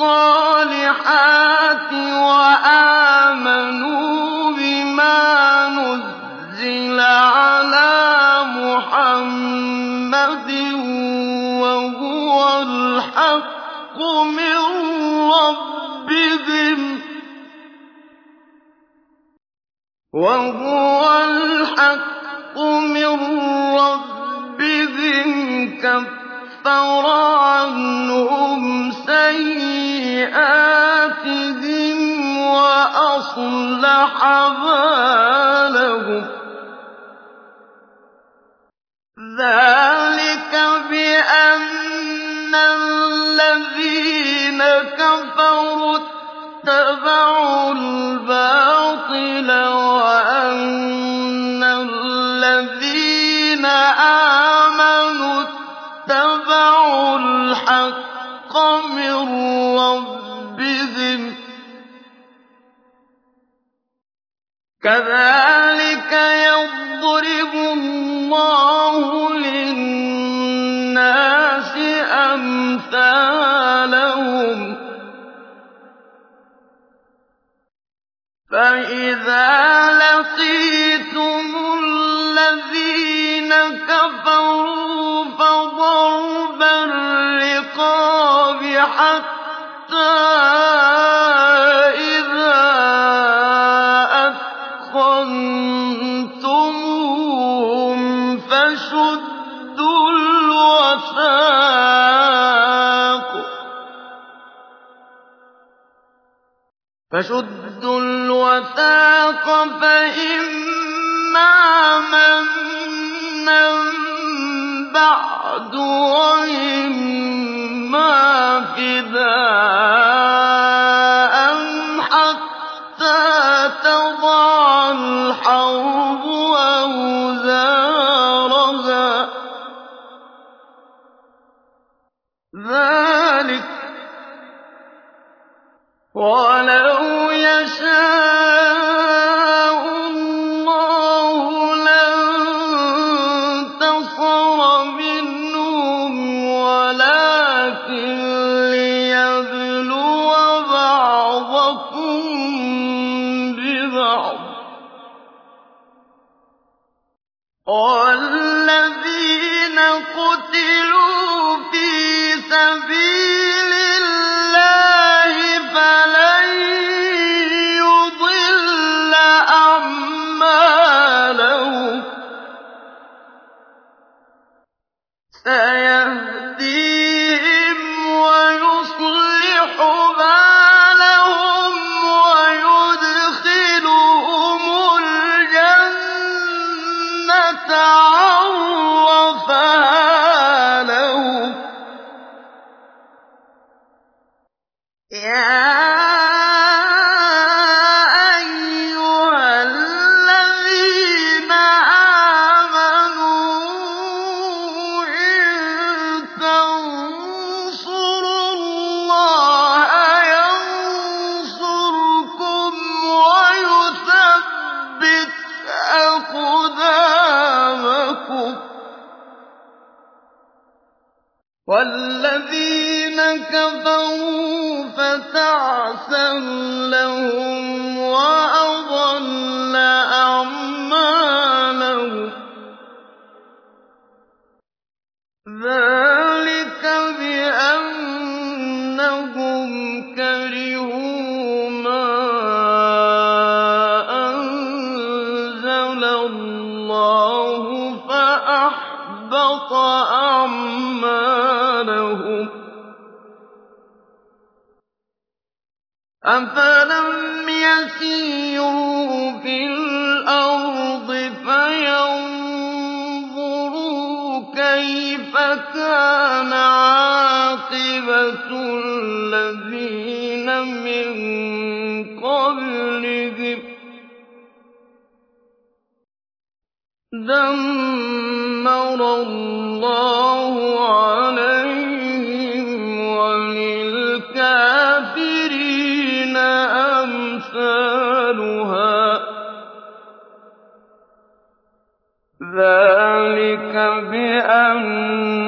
الصَّالِحَاتِ وَآمَنُوا بِمَا نُزِّلَ عَلَىٰ مُحَمَّدٍ وَهُوَ الْحَقُّ مِن رَّبِّهِمْ كَفَّرَ عَنْهُمْ سَيِّئَاتِهِمْ وَأَصْلَحَ بَالَهُمْ ذَٰلِكَ بِأَنَّ الَّذِينَ كَفَرُوا اتَّبَعُوا الْبَاطِلَ الْحَقَّ مِن رَّبِّهِمْ ۚ. كَذَٰلِكَ حَتَّىٰ إِذَا فَشُدُّوا الْوَثَاقَ فَإِمَّا مَنًّا بَعْدُ وَإِمَّا فِدَاءً وَالَّذِينَ قُتِلُوا فِي سَبِيلِ اللَّهُ فَأَحْبَطَ أَعْمَالَهُمْ. أَفَلَمْ يَسِيرُوا فِي الْأَرْضِ فَيَنظُرُوا كَيْفَ كَانَ عَاقِبَةُ الَّذِينَ مِن دَمَّرَ اللَّهُ عَلَيْهِمْ ۖ وَلِلْكَافِرِينَ أَمْثَالُهَا ۚ. ذَٰلِكَ بِأَنَّ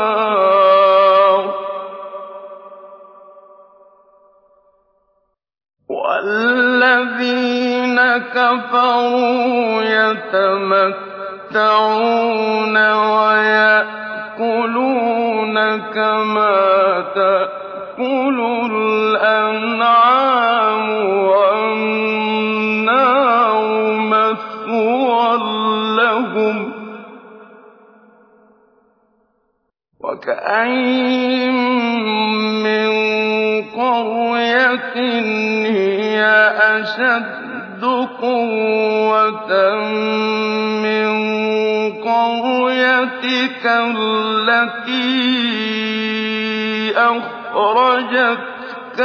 كَفَرُوا يَتَمَتَّعُونَ وَيَأْكُلُونَ كَمَا تَأْكُلُ الْأَنْعَامُ وَالنَّارُ مَثْوًى لَّهُمْ ۖ وَكَأَيِّن مِّن قَرْيَةٍ هِيَ أَشَدُّ قُوَّةً مِّن قَرْيَتِكَ الَّتِي أَخْرَجَتْكَ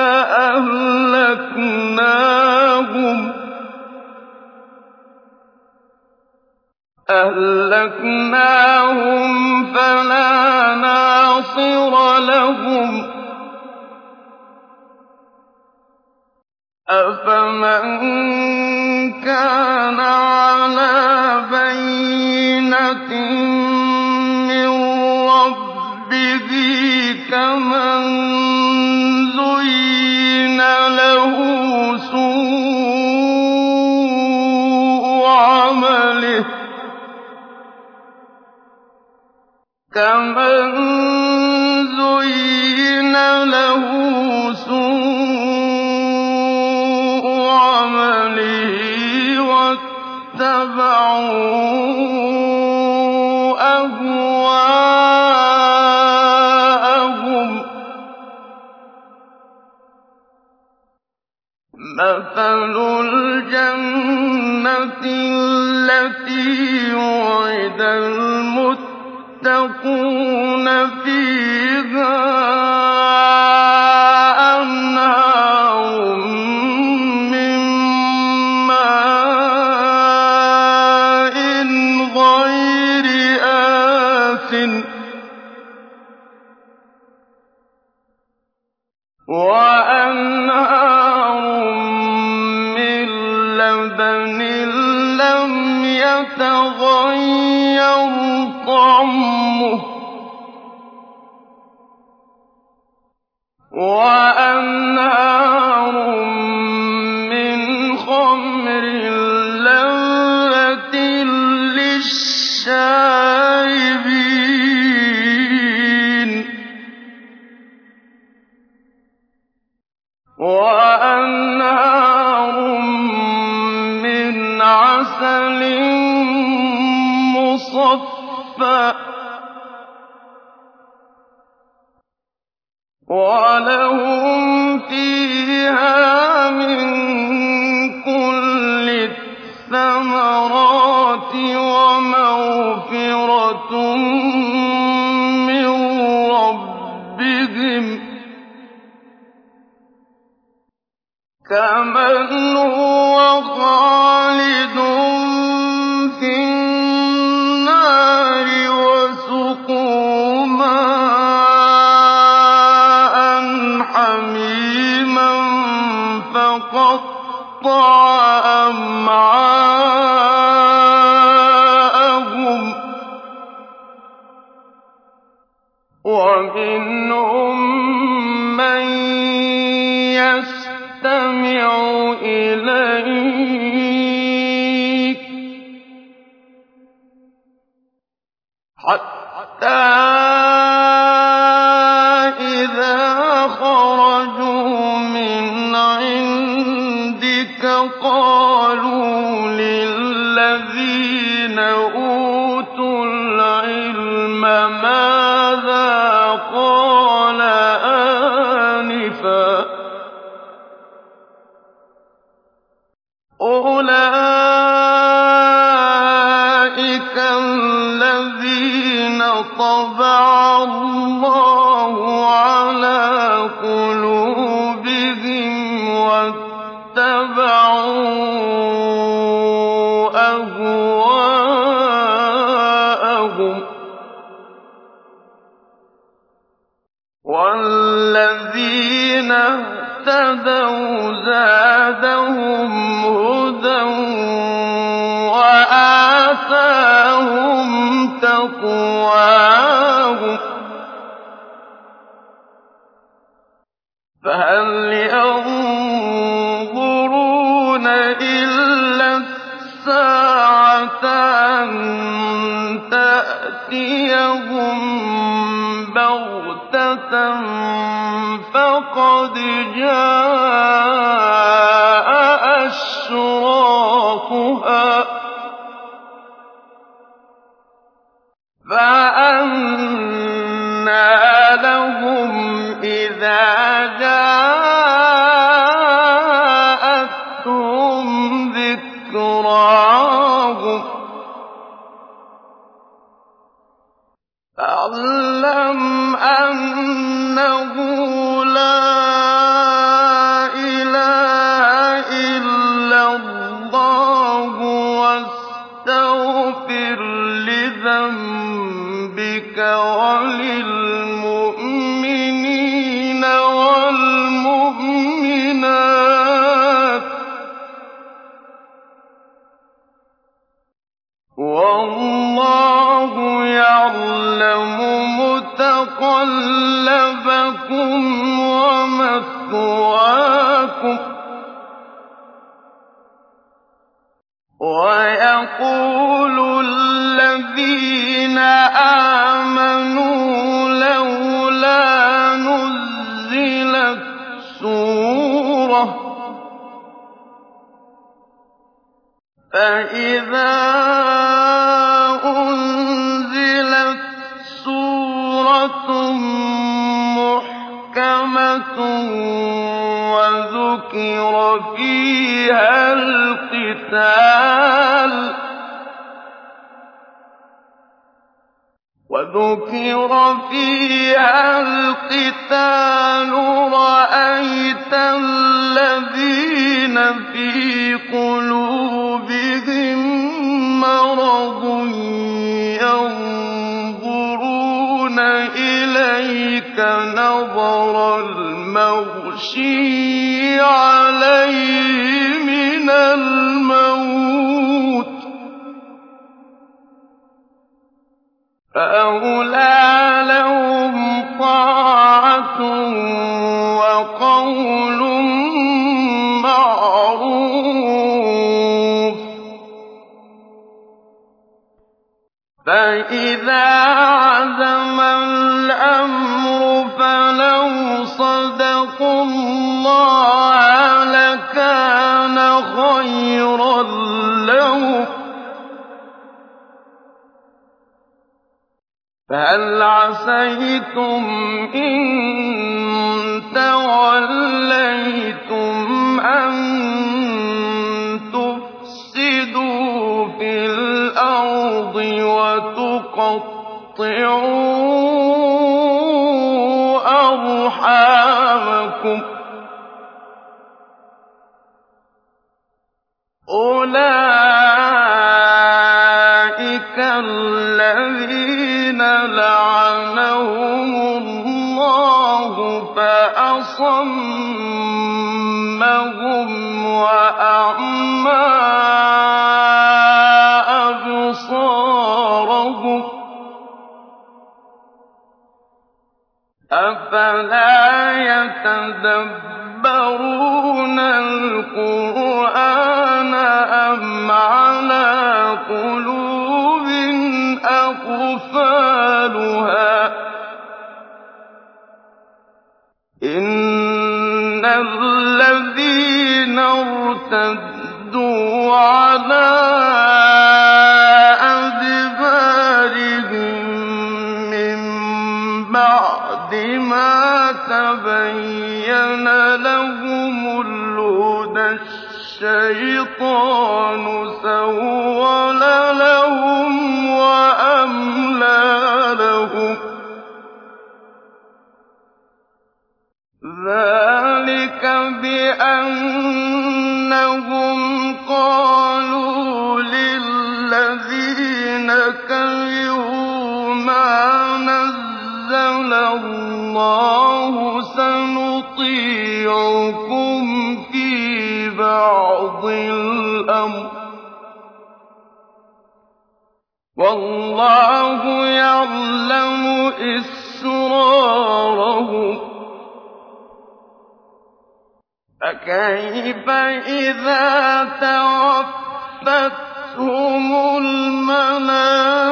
أَهْلَكْنَاهُمْ فَلَا نَاصِرَ لَهُمْ ۚ أَفَمَن كَانَ عَلَىٰ وُعِدَ الْمُتَّقُونَ ۖ فِيهَا مَاذَا قَالَ هُدًى وَآتَاهُمْ تَقْوَاهُمْ ۚ فَهَلْ يَنظُرُونَ إِلَّا السَّاعَةَ أَن تَأْتِيَهُم بَغْتَةً فَقَدْ جَاءَ فَإِذَا أُنزِلَتْ سُورَةٌ مُّحْكَمَةٌ وَذُكِرَ فِيهَا الْقِتَالُ رَأَيْتَ الَّذِينَ فِي قُلُوبِهِم مَّرَضٌ يَنظُرُونَ إِلَيْكَ نَظَرَ الْمَغْشِيِّ عَلَيْهِ مِنَ الْمَوْتِ ۖ. فَأَوْلَىٰ لَهُمْ طَاعَةٌ فَإِذَا عَزَمَ الْأَمْرُ فَلَوْ صَدَقُوا اللَّهَ لَكَانَ خَيْرًا لَّهُمْ ۚ فَهَلْ عَسَيْتُمْ إِن تَوَلَّيْتُمْ وَتُقَطِّعُوا أَرْحَامَكُمْ ۖ. يَتَدَبَّرُونَ الْقُرْآنَ أَمْ عَلَىٰ قُلُوبٍ أَقْفَالُهَا ۚ؟ إِنَّ الَّذِينَ ارْتَدُّوا عَلَىٰ الشَّيْطَانُ سَوَّلَ لَهُمْ وَأَمْلَىٰ لَهُمْ ذَٰلِكَ بِأَنَّهُمْ قَالُوا والله يعلم إسرارهم. فكيف إذا توفتهم الملائكة؟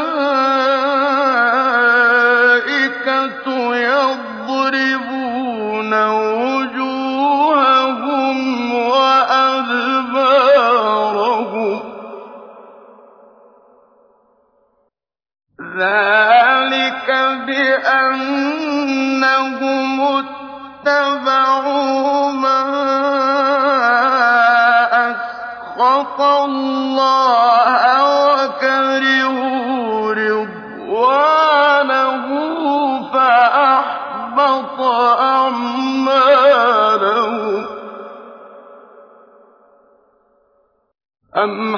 ذلك بأن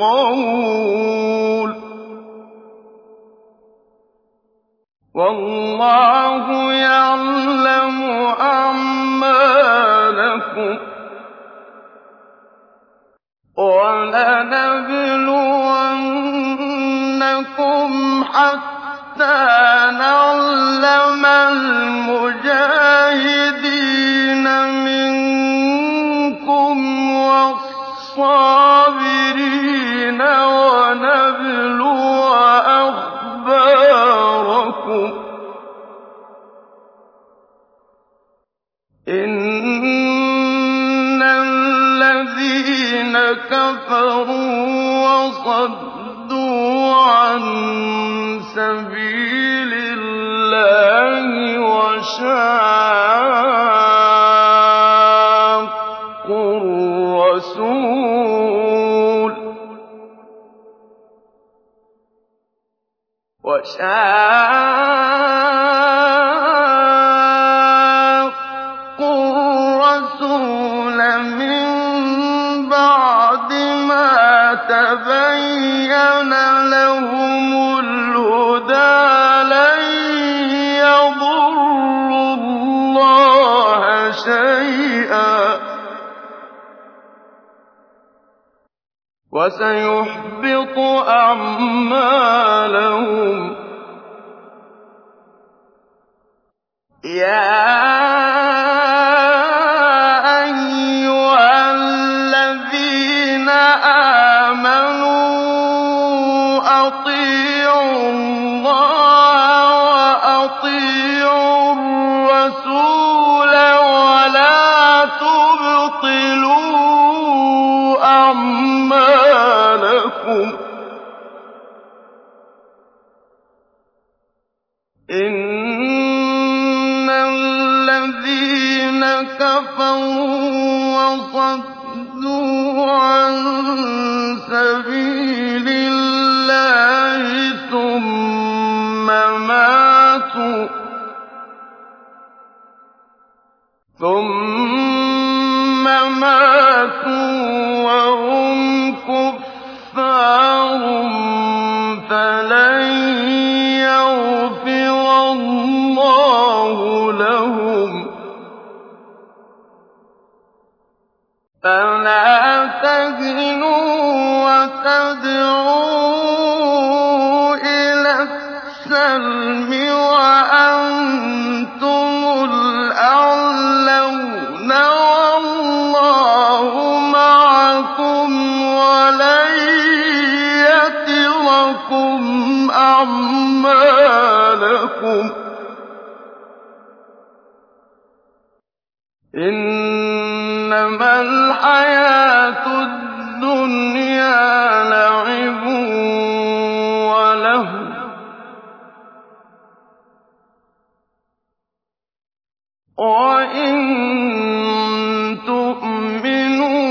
القول والله يعلم أعمالكم. ولنبلونكم حتى وسيحبط أعمالهم. يا فَلَا تَهِنُوا وَتَدْعُوا إِلَى السَّلْمِ وَأَنتُمُ الْأَعْلَوْنَ وَاللَّهُ مَعَكُمْ وَلَن يَتِرَكُمْ أَعْمَالَكُمْ ۚ الْحَيَاةُ الدُّنْيَا لَعِبٌ وَلَهْوٌ ۚ وَإِن تُؤْمِنُوا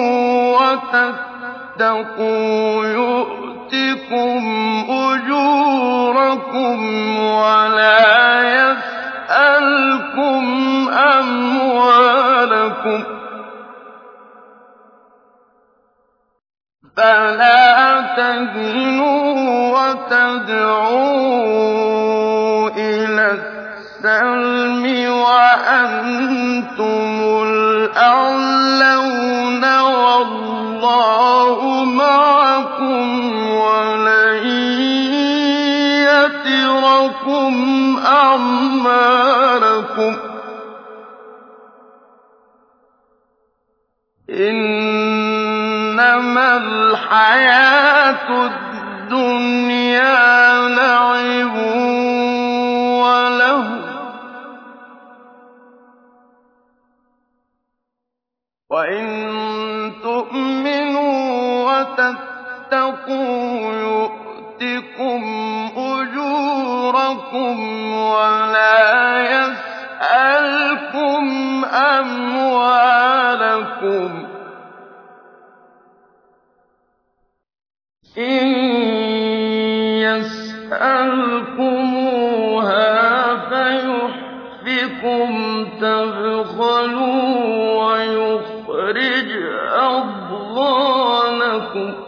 وَتَتَّقُوا يُؤْتِكُمْ أُجُورَكُمْ وَلَا يَسْأَلْكُمْ أَمْوَالَكُمْ ۖ فَلَا تَهِنُوا وَتَدْعُوا إِلَى السَّلْمِ وَأَنتُمُ الْأَعْلَوْنَ وَاللَّهُ مَعَكُمْ وَلَن يَتِرَكُمْ أَعْمَالَكُمْ ۚ إِنَّمَا الْحَيَاةُ الدُّنْيَا لَعِبٌ وَلَهْوٌ ۚ وَإِن تُؤْمِنُوا وَتَتَّقُوا يُؤْتِكُمْ أُجُورَكُمْ وَلَا يَسْأَلْكُمْ أَمْوَالَكُمْ ۖ وَيُخْرِجْ أَضْغَانَكُمْ ۖ.